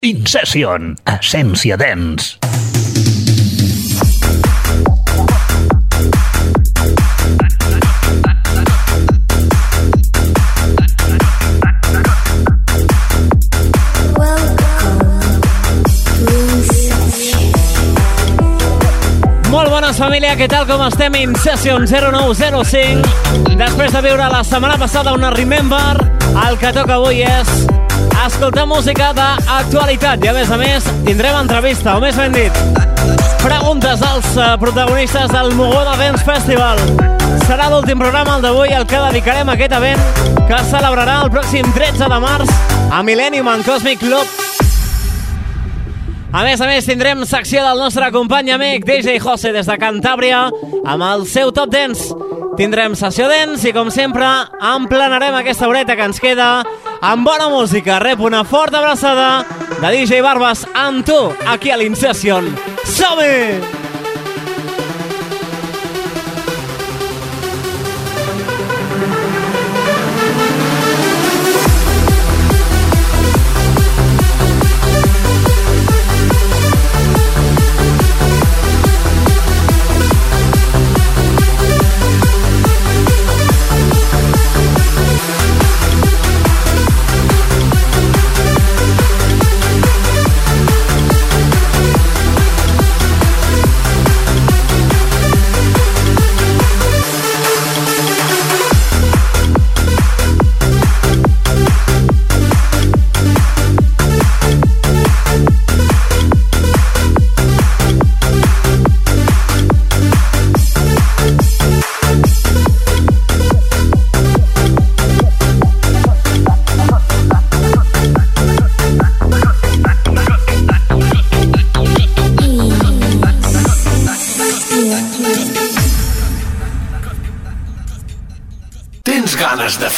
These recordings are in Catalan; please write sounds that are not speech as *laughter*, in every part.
Incession, essència bones, família, què tal com estem? In Session 0905. Després de viure la setmana passada una Remember, el que toca avui és escoltar música d'actualitat. I a més a més, tindrem entrevista, o més ben dit, preguntes als eh, protagonistes del Mogoda Dance Festival. Serà l'últim programa, el d'avui, el que dedicarem a aquest event que celebrarà el pròxim 13 de març a Millennium en Cosmic Club a més a més, tindrem secció del nostre company amic DJ José des de Cantàbria amb el seu Top Dance. Tindrem sessió dance i, com sempre, emplenarem aquesta horeta que ens queda amb bona música. Rep una forta abraçada de DJ Barbas amb tu, aquí a l'Incession. Som-hi!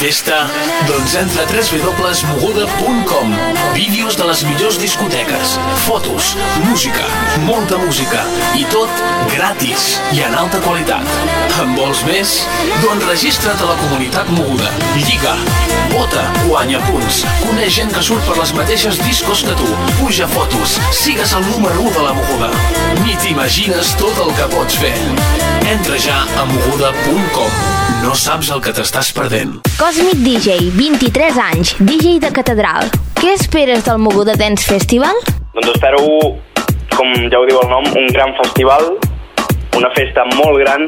Festa? Doncs entra a www.moguda.com Vídeos de les millors discoteques, fotos, música, molta música i tot gratis i en alta qualitat. En vols més? Doncs registra't a la comunitat Moguda. Lliga, vota, guanya punts, coneix gent que surt per les mateixes discos que tu, puja fotos, sigues el número 1 de la Moguda. Ni t'imagines tot el que pots fer. Entra ja a moguda.com. No saps el que t'estàs perdent. Cosmic DJ, 23 anys, DJ de catedral. Què esperes del Moguda Dance Festival? Doncs espero, com ja ho diu el nom, un gran festival, una festa molt gran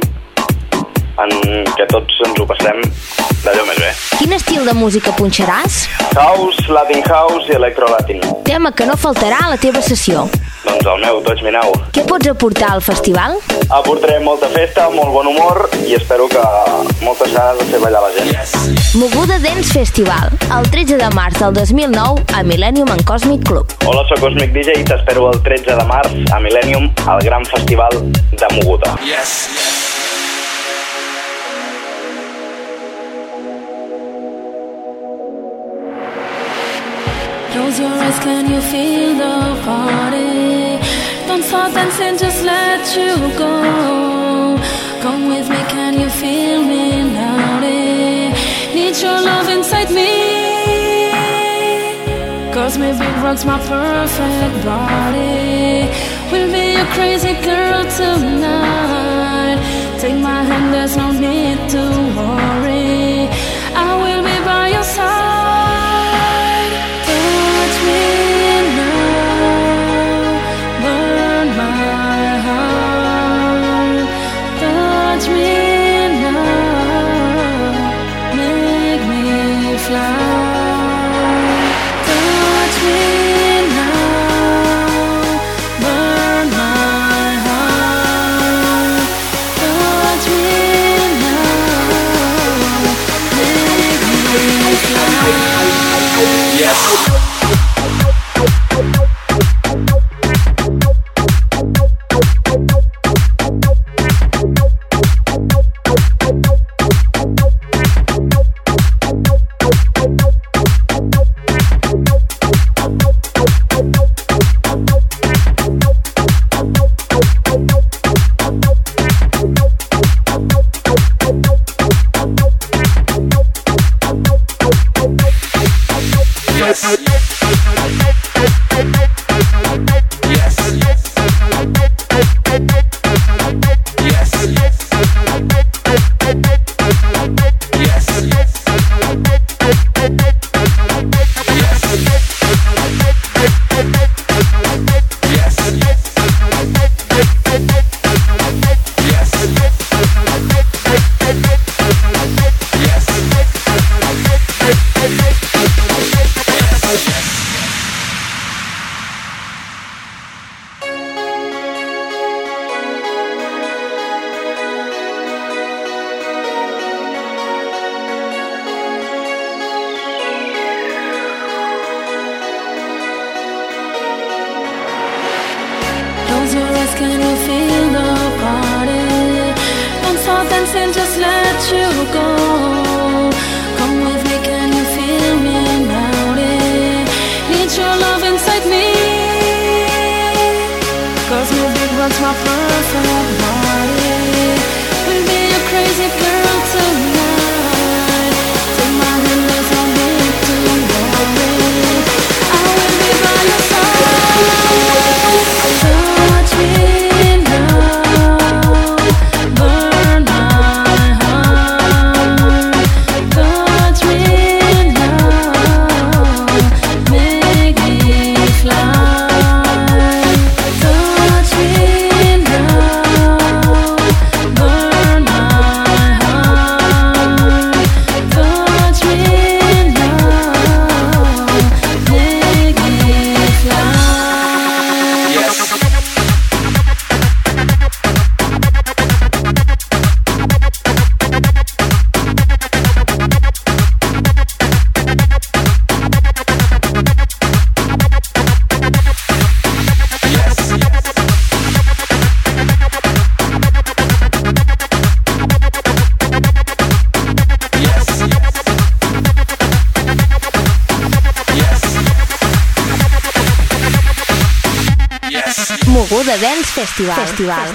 en què tots ens ho passem d'allò més bé. Quin estil de música punxaràs? House, Latin House i Electro Latin. Tema que no faltarà a la teva sessió. Doncs el meu, Touch Me Now. Què pots aportar al festival? Aportaré molta festa, molt bon humor i espero que moltes ganes de fer ballar la gent. Moguda Dance Festival, el 13 de març del 2009 a Millennium en Cosmic Club. Hola, sóc Cosmic DJ i t'espero el 13 de març a Millennium, al gran festival de Moguda. Close your eyes, can you feel the party? Don't stop dancing, just let you go. Come with me, can you feel me now? Need your love inside me. Cause maybe rocks my perfect body. We'll be a crazy girl tonight. Take my hand, there's no need to worry. I will be by your side. Moguda Dance Festival. Festival.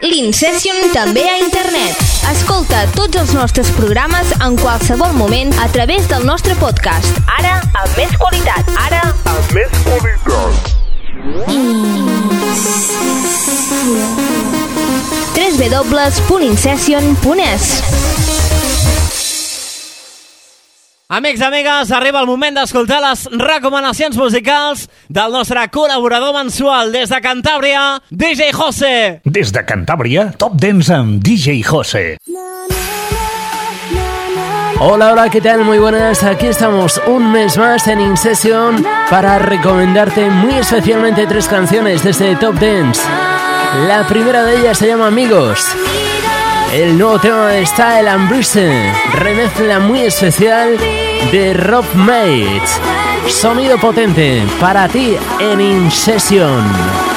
L'Incession també a internet. Escolta tots els nostres programes en qualsevol moment a través del nostre podcast. Ara, amb més qualitat. Ara, amb més qualitat. www.incession.es Amics, amigues, arriba el moment d'escoltar les recomanacions musicals del nostre col·laborador mensual des de Cantàbria, DJ José. Des de Cantàbria, Top Dance amb DJ José. Hola, hola, ¿qué tal? Muy buenas. Aquí estamos un mes más en InSession para recomendarte muy especialmente tres canciones de este Top Dance. La primera de ellas se llama Amigos. El nuevo tema de Style and Breeze, remezcla muy especial de Rob Mate. Sonido potente para ti en InSession.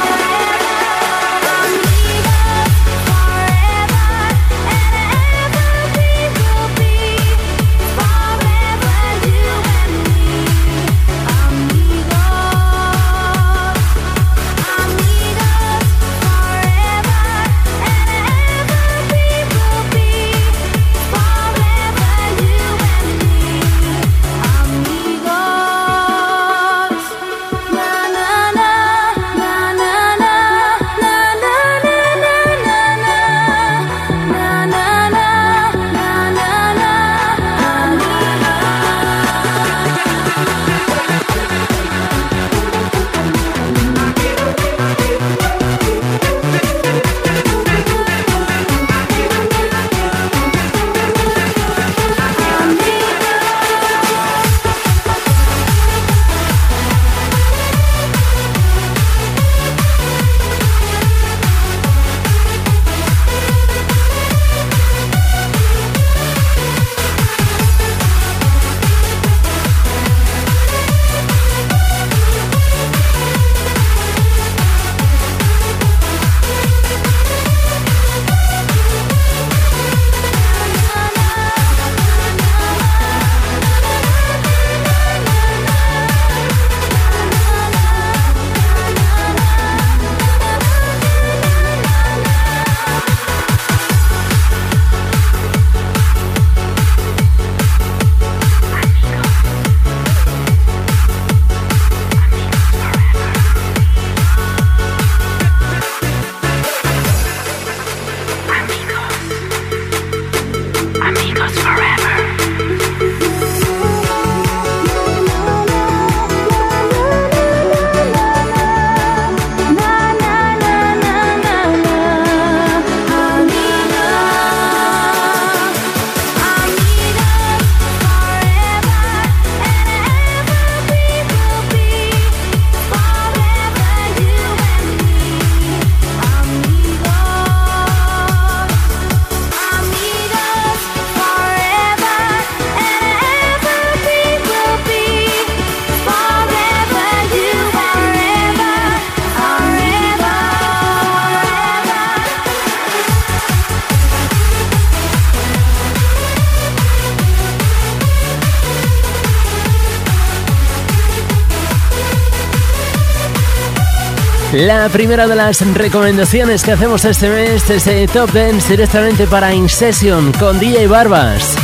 La primera de las recomendaciones que hacemos este mes desde Top Dance directamente para In Session con DJ Barbas.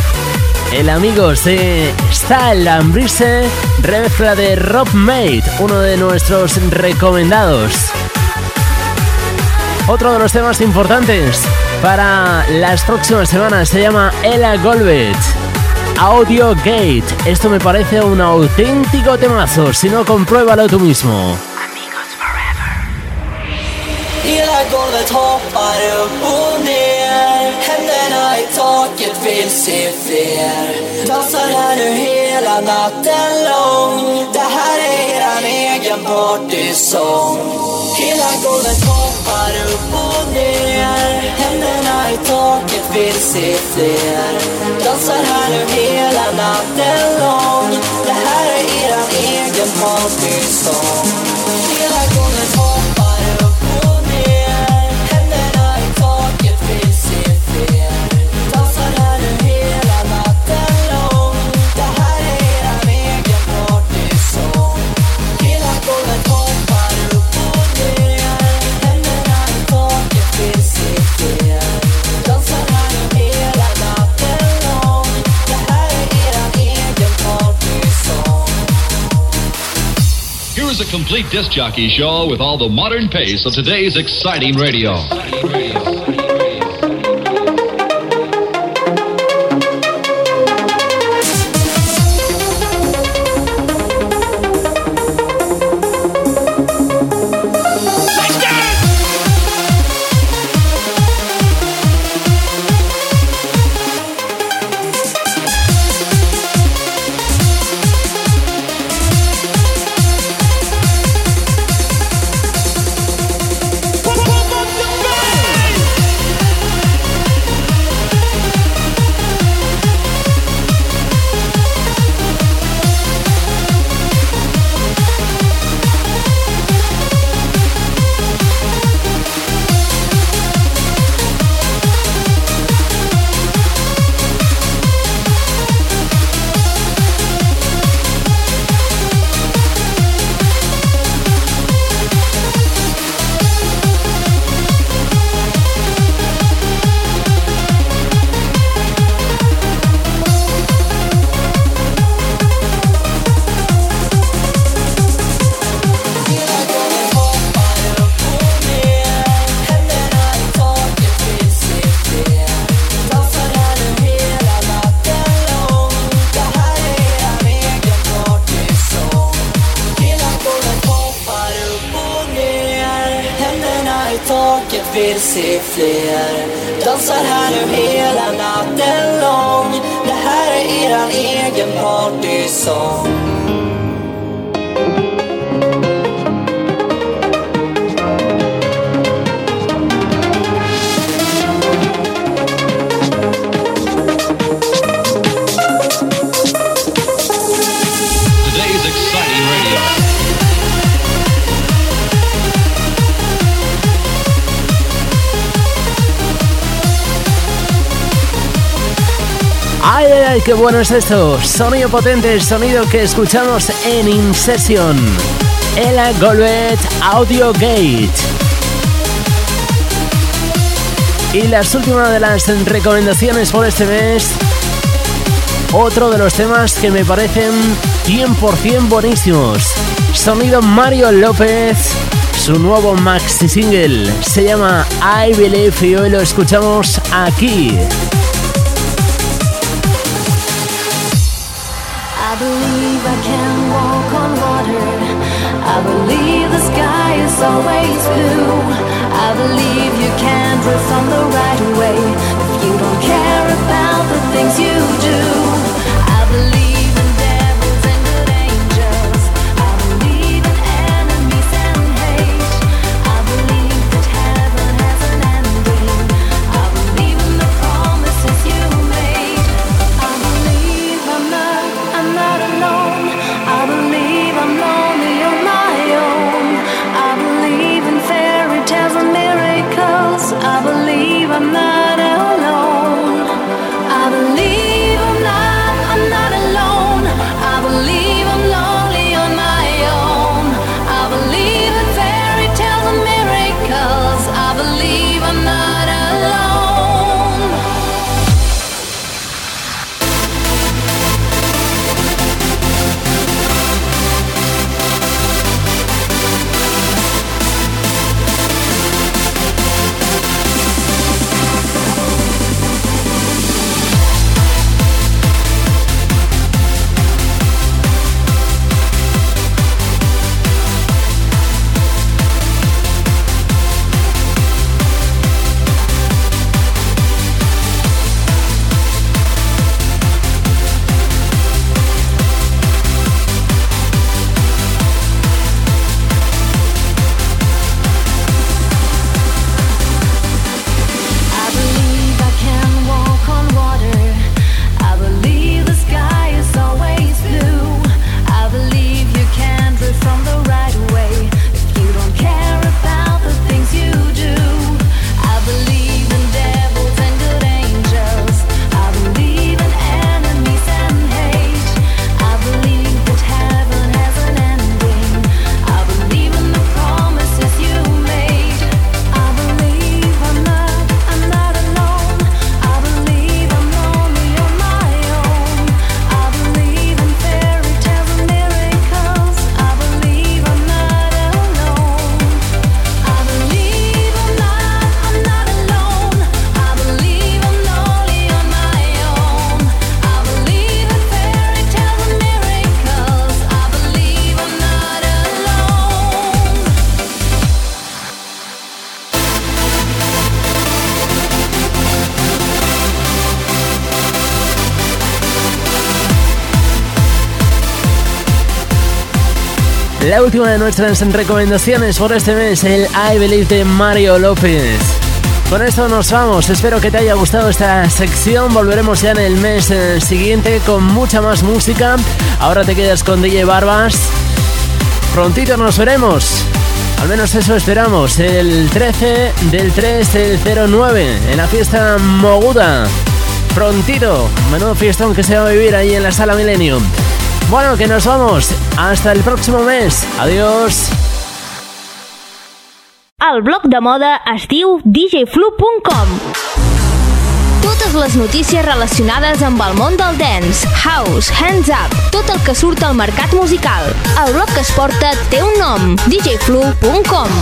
El amigo de Style Ambrise, remezcla de Rob Made, uno de nuestros recomendados. Otro de los temas importantes para las próximas semanas se llama Ella Golbet. Audio Gate. Esto me parece un auténtico temazo, si no compruébalo tú mismo. Golvet hoppar upp och ner. Händerna i taket vill se fler. Dansar här nu hela natten lång. Det här är eran egen partysång. Hela golvet hoppar upp och ner. Händerna i taket vill se fler. Dansar här nu hela natten lång. Det här är eran egen partysång. Here is a complete disc jockey show with all the modern pace of today's exciting radio. taket ¡Ay! ¡Qué bueno es esto! Sonido potente, el sonido que escuchamos en In Session. Ella Golbet Audio Gate. Y las últimas de las recomendaciones por este mes. Otro de los temas que me parecen 100% buenísimos. Sonido Mario López. Su nuevo maxi single se llama I Believe y hoy lo escuchamos aquí. I believe the sky is always blue. I believe you can drift on the right way if you don't care about the things you do. La última de nuestras recomendaciones por este mes, el I Believe de Mario López. Con esto nos vamos, espero que te haya gustado esta sección, volveremos ya en el mes eh, siguiente con mucha más música. Ahora te quedas con DJ Barbas. Prontito nos veremos. Al menos eso esperamos. El 13 del 3 del 09 en la fiesta Moguda. Prontito. Menudo fiestón que se va a vivir ahí en la sala Millennium. Bueno, que nos vamos. Hasta el próximo mes. Adiós. El blog de moda es diu djflu.com Totes les notícies relacionades amb el món del dance, house, hands up, tot el que surt al mercat musical. El blog que es porta té un nom, djflu.com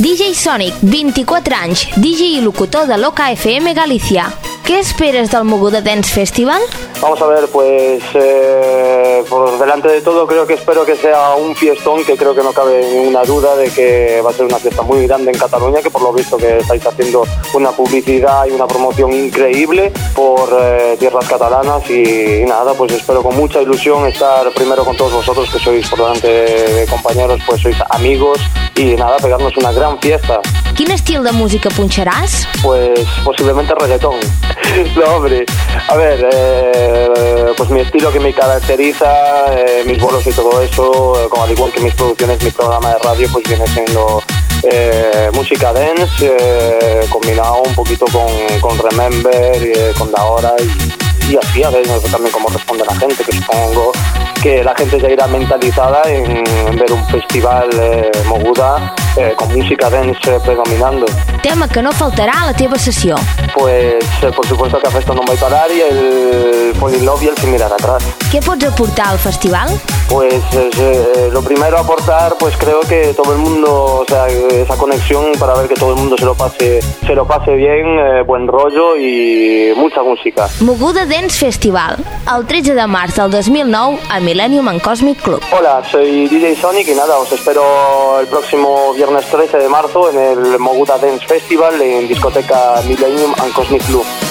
DJ Sonic, 24 anys, DJ i locutor de Loca FM Galícia. ¿Qué esperas del Moguda Dance Festival? Vamos a ver, pues eh, por delante de todo creo que espero que sea un fiestón que creo que no cabe ninguna duda de que va a ser una fiesta muy grande en Cataluña, que por lo visto que estáis haciendo una publicidad y una promoción increíble por eh, tierras catalanas y, y, nada, pues espero con mucha ilusión estar primero con todos vosotros que sois por delante de compañeros, pues sois amigos y nada, pegarnos una gran fiesta. Quin estil de música punxaràs? Pues posiblemente reggaetón. *laughs* no, hombre. A ver, eh, pues mi estilo que me caracteriza, eh, mis bolos y todo eso, eh, como al igual que mis producciones, mi programa de radio, pues viene siendo música dance, combinado un poquito con, con Remember, con la hora y, así, a ver también cómo responde la gente, que supongo que la gente ya irá mentalizada en, ver un festival moguda con música dance predominando. Tema que no faltarà a la teva sessió. Pues eh, por supuesto que a Festo no va a parar y el Polilove y el Sin mirar atrás. Què pots aportar al festival? Pues eh, lo primero a aportar, pues creo que todo el mundo, o sea, esa conexión para ver que todo el mundo se lo pase, se lo pase bien, eh, buen rollo y mucha música. Moguda Dance Festival, el 13 de març del 2009 a Millennium and Cosmic Club. Hola, soy DJ Sonic y nada, os espero el próximo viernes 13 de marzo en el Moguda Dance Festival en discoteca Millennium and Cosmic Club.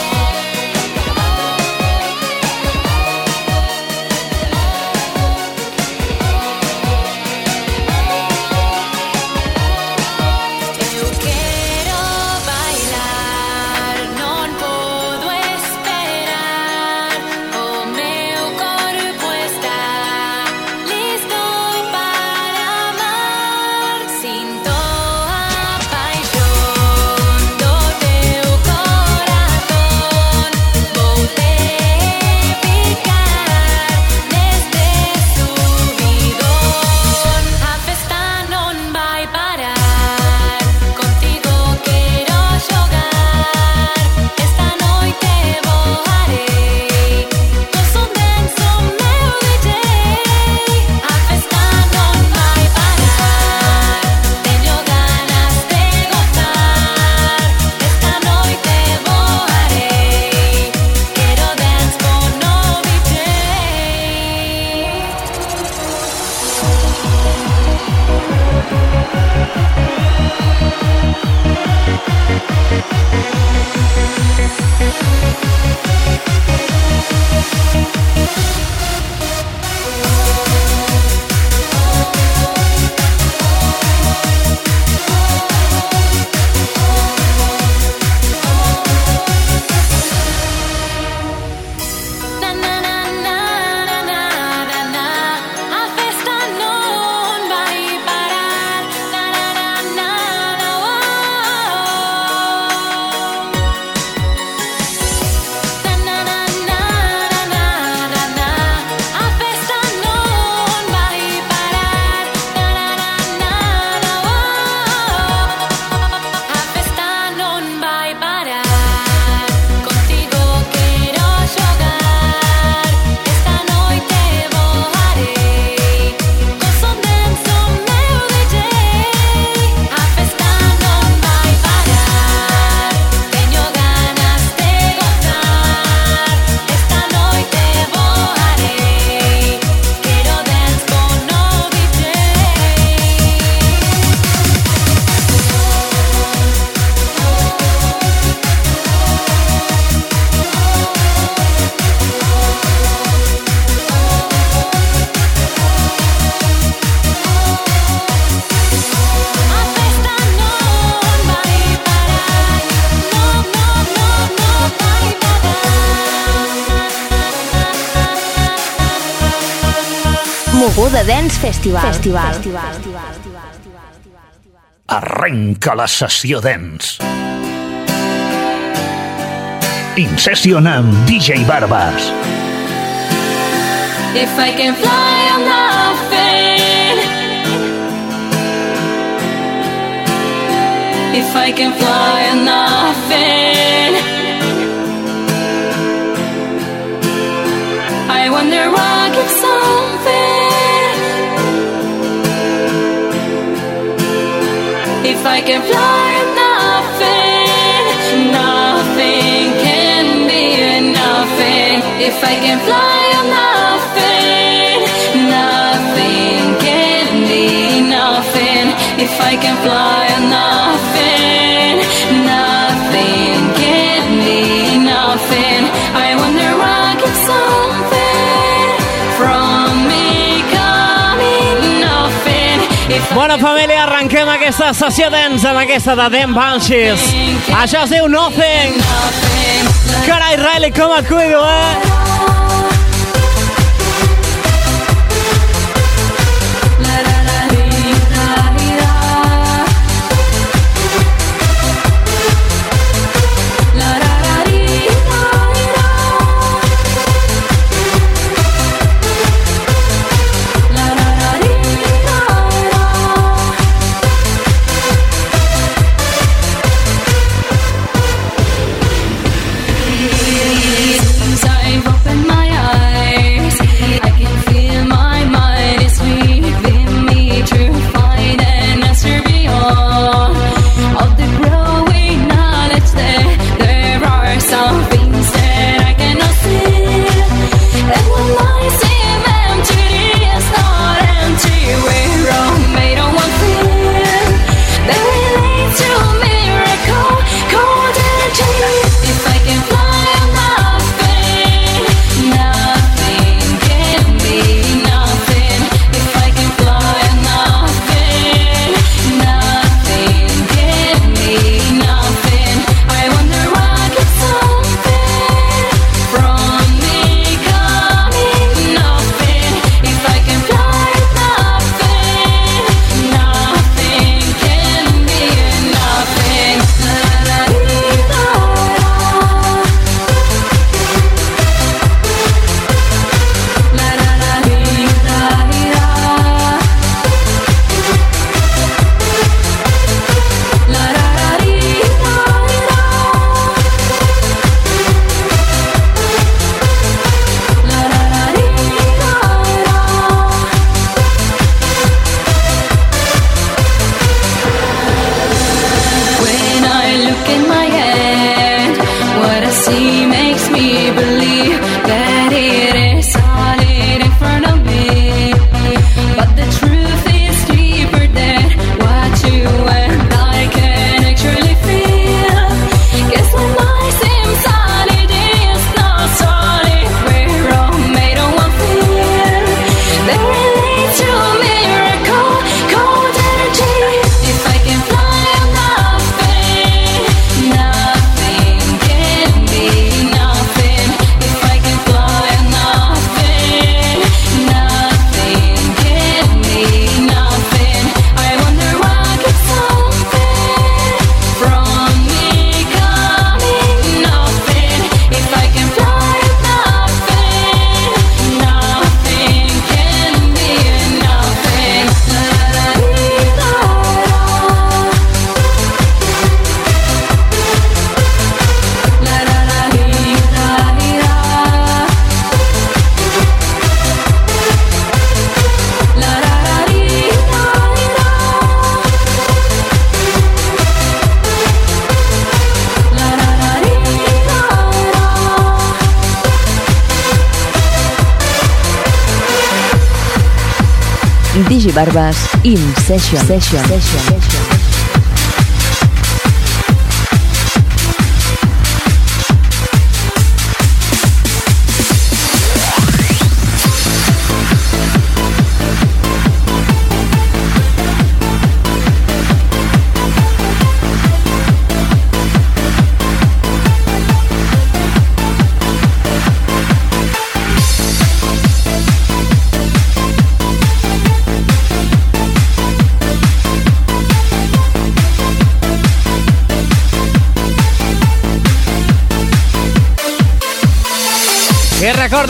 Moguda Dance Festival. Festival. Festival. Festival. Festival. Festival. Festival. Festival. Arrenca la sessió dance. In session amb DJ Barbas. If I can fly, on the afraid. If I can fly, on the afraid. if I can fly, nothing, nothing can be nothing. If I can fly, nothing, nothing can be nothing. If I can fly, nothing, nothing can be nothing. I wonder, I get something from me coming nothing. If bueno, familia. tanquem aquesta sessió d'ens en aquesta de Dan Banshees. Això es diu Nothing. Carai, Riley, com et cuido, eh? Barbas In Session. Session. Session. Session.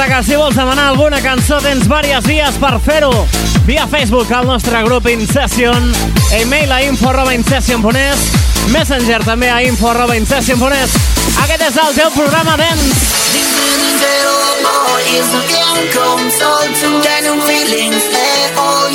Que si vols demanar alguna cançó tens diverses vies per fer-ho. Via Facebook al nostre grup Incession, e-mail a info arroba incession.es, Messenger també a info arroba incession.es. Aquest és el teu programa dance. is the income sold to genuine feelings and all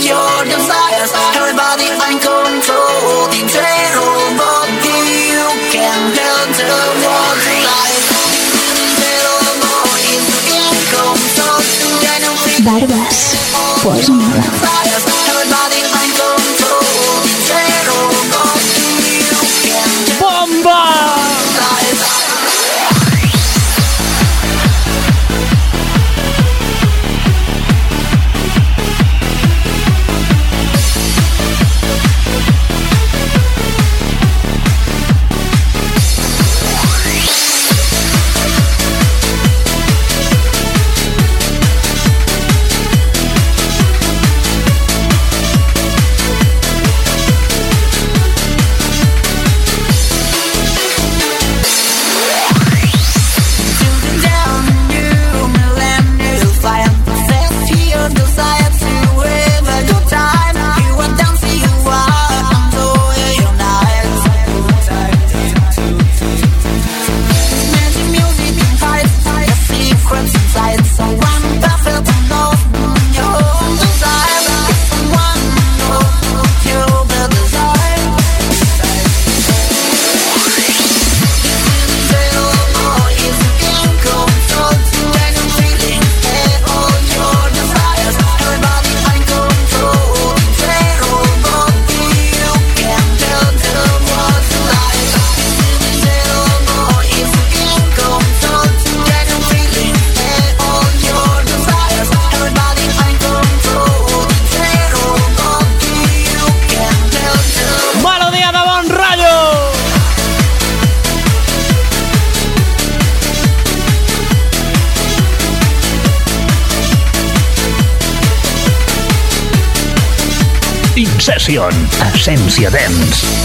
Barbas, pues mola. Incession, essència dance.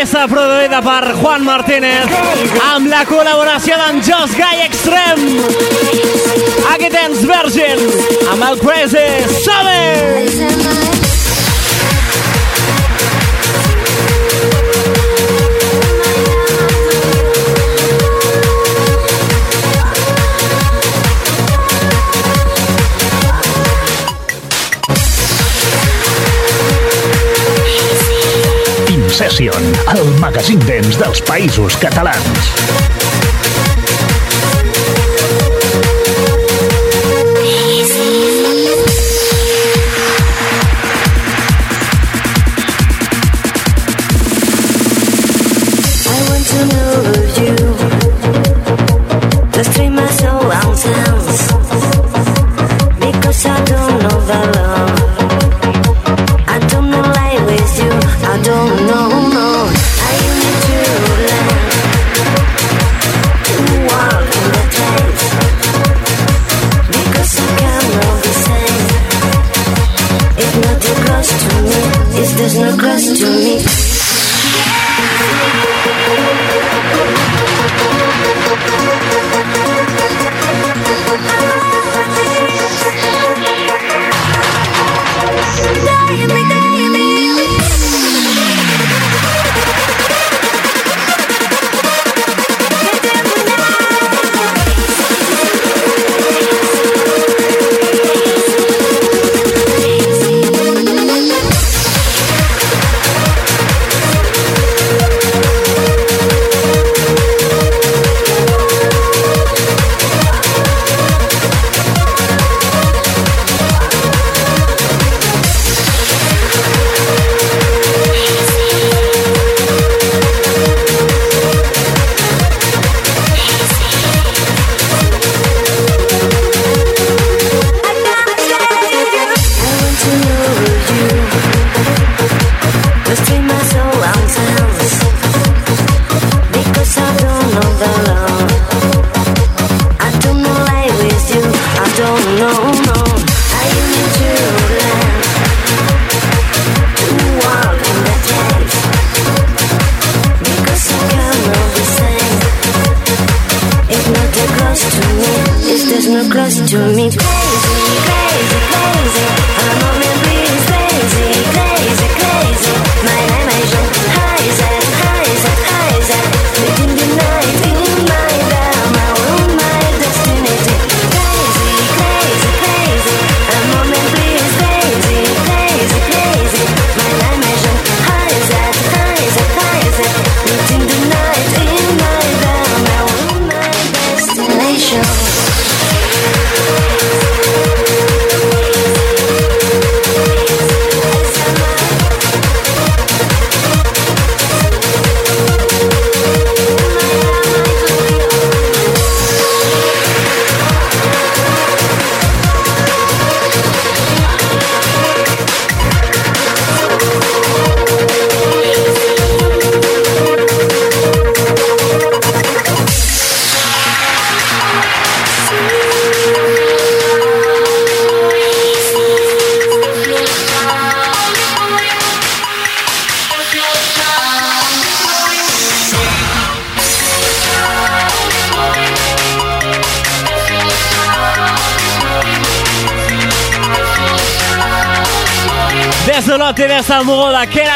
Peça produïda per Juan Martínez amb la col·laboració d'en Just Guy dels Països Catalans.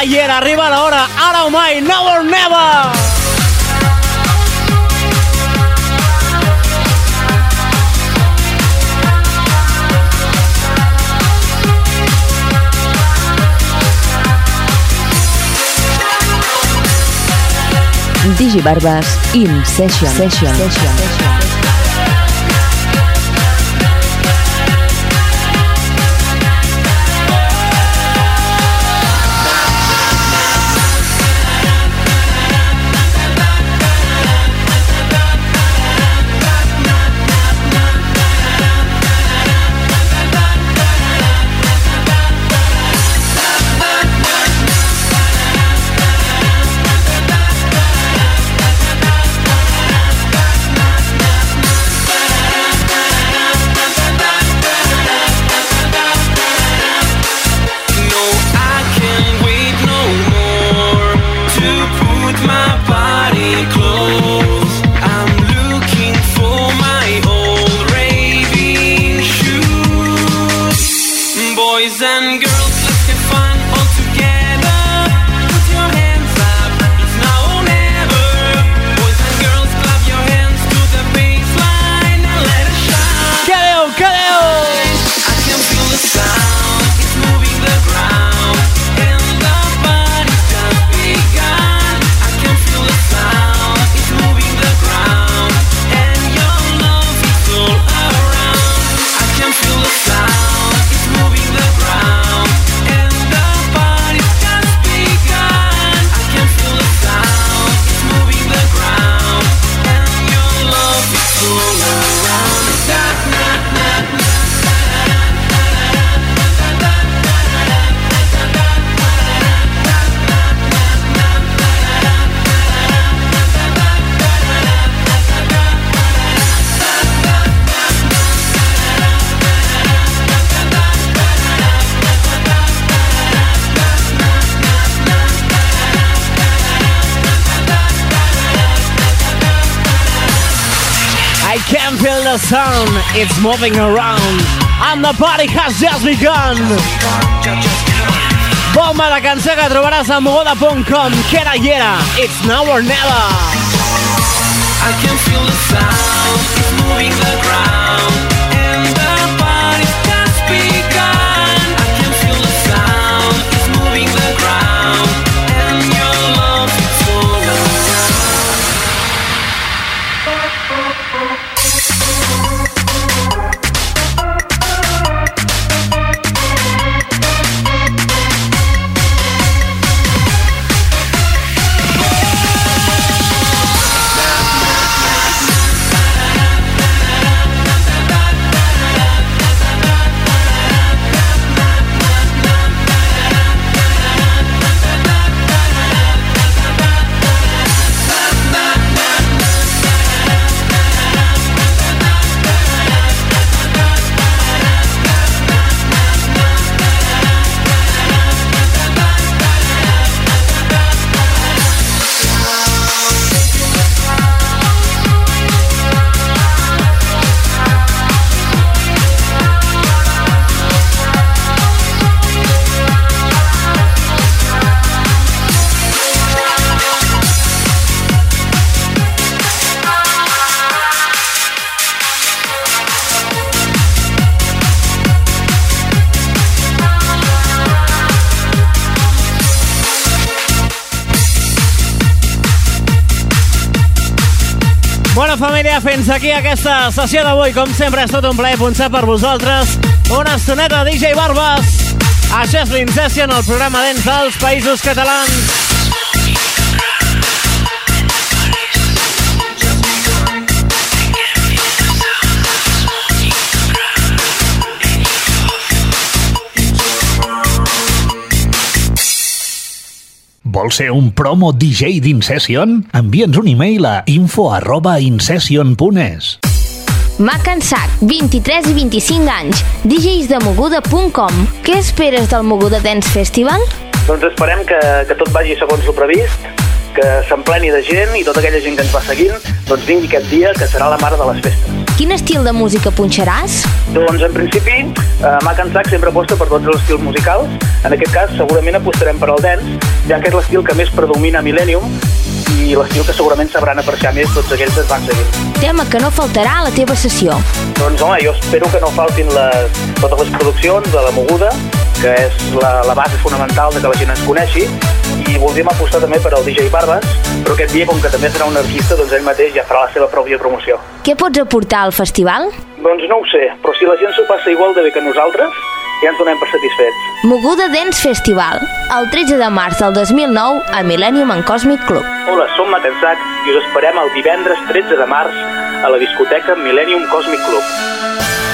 ayer, arriba la hora, out of my now or never. Digibarbas in session. session. session. session. Sound, it's moving around, and the party has just begun. Bomba la cançó que trobaràs a mogoda.com, que era i era, it's now or never. I can feel the sound, it's moving the ground, fins aquí aquesta sessió d'avui. Com sempre, és tot un plaer punxar per vosaltres una estoneta de DJ Barbas. Això és l'Incession, el programa dents dels països catalans. Vols ser un promo DJ d'Incession? Envia'ns un e-mail a info arroba incession.es. Mac en Sac, 23 i 25 anys, djsdemoguda.com. Què esperes del Moguda Dance Festival? Doncs esperem que, que tot vagi segons el previst, que s'empleni de gent i tota aquella gent que ens va seguint doncs vingui aquest dia que serà la mare de les festes. Quin estil de música punxaràs? Doncs en principi, eh, Mac and sempre aposta per tots els estils musicals. En aquest cas, segurament apostarem per al dance, ja que és l'estil que més predomina a Millennium i l'estil que segurament sabran apreciar més tots aquells que es van seguint. Tema que no faltarà a la teva sessió. Doncs home, jo espero que no faltin les, totes les produccions de la Moguda, que és la, la base fonamental de que la gent ens coneixi, i voldríem apostar també per al DJ Barbas, però aquest dia, com que també serà un artista, doncs ell mateix ja farà la seva pròpia promoció. Què pots aportar al festival? Doncs no ho sé, però si la gent s'ho passa igual de bé que nosaltres, ja ens donem per satisfets. Moguda Dance Festival, el 13 de març del 2009 a Millennium en Cosmic Club. Hola, som Matensac i us esperem el divendres 13 de març a la discoteca Millennium Cosmic Club.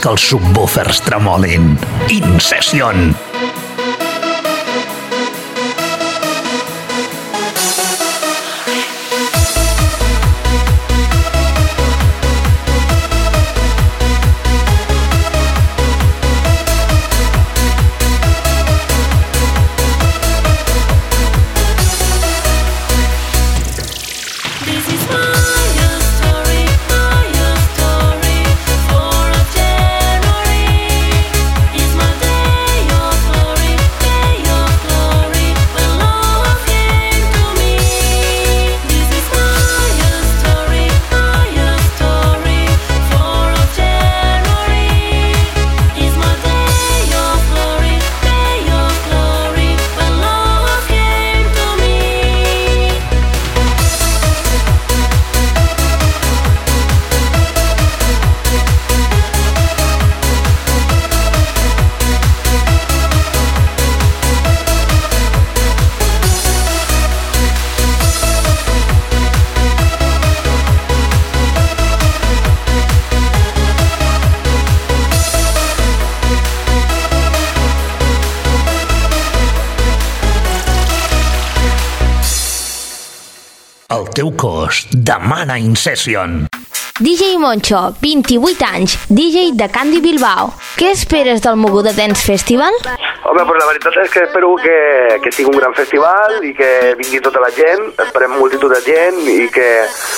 Que els subwoofers tremolin. In demana In Session. DJ Moncho, 28 anys, DJ de Candy Bilbao. Què esperes del Moguda Dance Festival? Home, pues la veritat és que espero que, que sigui un gran festival i que vingui tota la gent, esperem multitud de gent i que,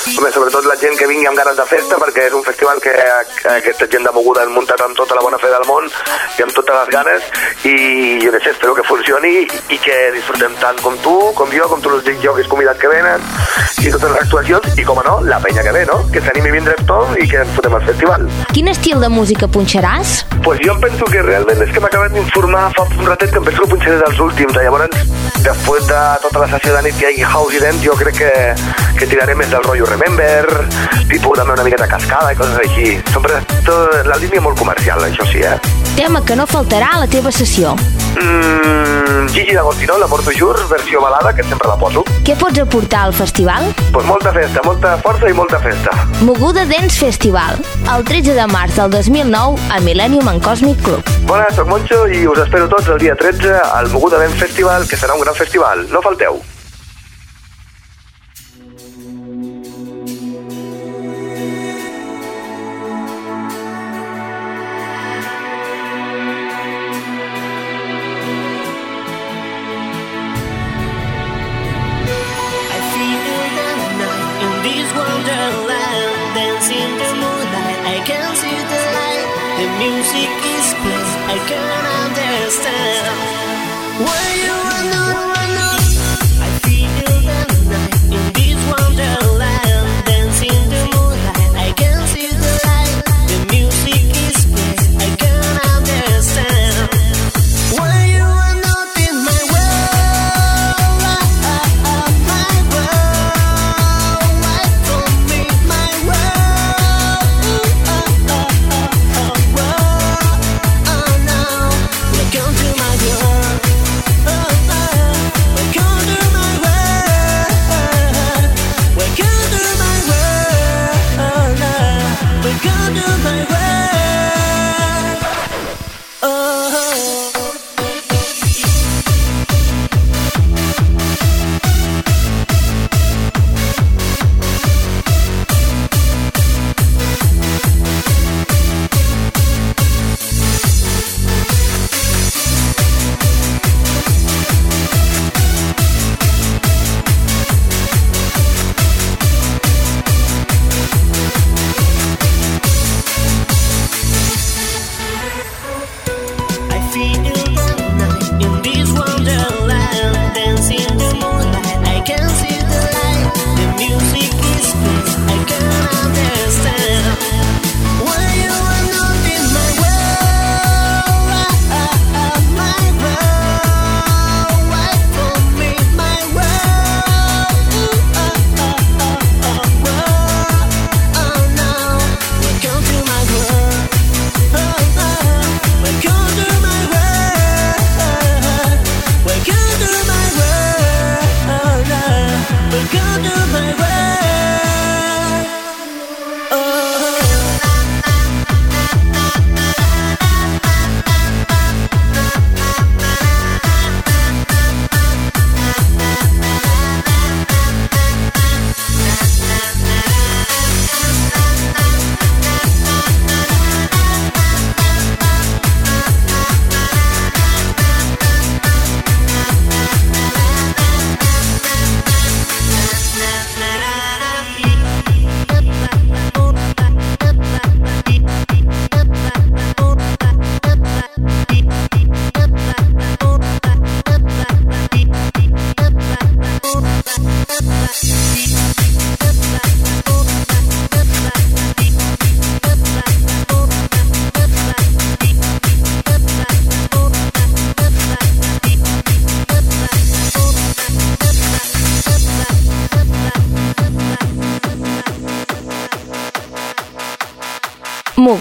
home, sobretot la gent que vingui amb ganes de festa perquè és un festival que, que aquesta gent de moguda han muntat amb tota la bona fe del món i amb totes les ganes i jo què sé, espero que funcioni i que disfrutem tant com tu, com jo, com tots els jocs convidats que venen i totes les actuacions i, com a no, la penya que ve, no? Que s'animi a vindre Repton i que ens fotem al festival. Quin estil de música punxaràs? Pues jo em penso que realment és que m'he acabat d'informar fa un ratet que em penso que punxaré dels últims. eh? Llavors, després de tota la sessió de nit que hi hagi house i dance, jo crec que, que tiraré més del rotllo Remember, tipus també una miqueta cascada i coses així. Sempre tot, la línia molt comercial, això sí, eh? Tema que no faltarà a la teva sessió. Mm, Gigi D'Agostino, la porto jur, versió balada, que sempre la poso. Què pots aportar al festival? Pues molta festa, molta força i molta festa. Moguda Dance Festival, el 13 de març del 2009 a Millennium en Cosmic Club. Bona, soc Moncho i us espero tots el dia 13 al Moguda Dance Festival, que serà un gran festival. No falteu.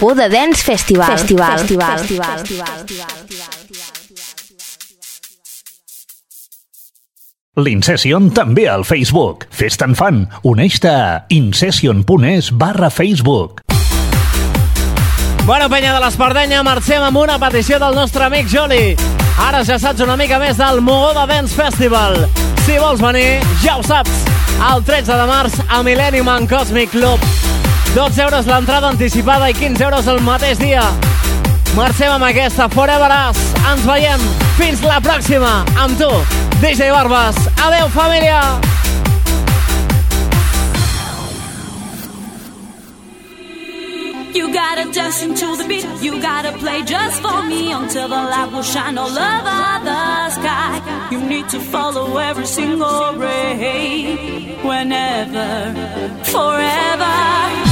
Moguda Dance Festival. Festival. Festival. Festival. L'Incession també al Facebook. Fes-te'n fan. Uneix-te a incession.es barra Facebook. Bueno, penya de l'Espardenya, marxem amb una petició del nostre amic Joli. Ara ja saps una mica més del Mogoda Dance Festival. Si vols venir, ja ho saps. El 13 de març a Millennium en Cosmic Club. 12 euros l'entrada anticipada i 15 euros el mateix dia. Marxem amb aquesta Forever Us. Ens veiem. Fins la pròxima. Amb tu, DJ Barbas. Adeu, família. You gotta dance into the beat. You gotta play just for me until the light will shine all over the sky. You need to follow every single ray, whenever, forever.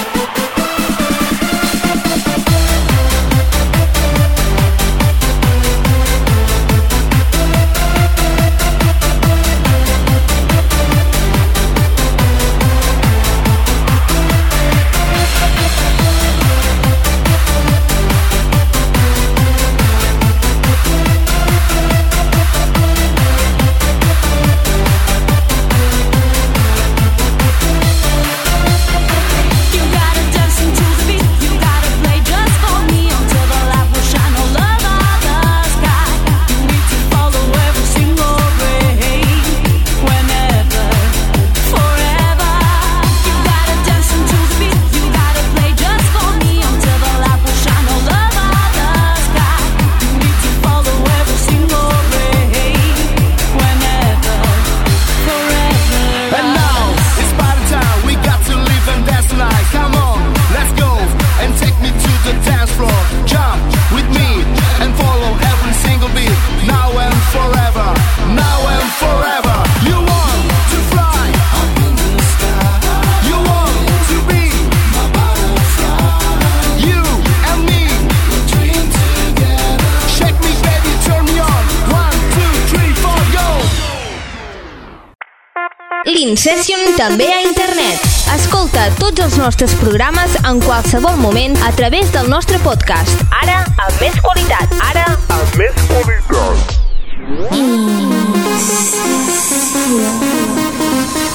nostres programes en qualsevol moment a través del nostre podcast. Ara, amb més qualitat. Ara, amb més qualitat.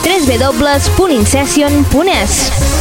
3 www.incession.es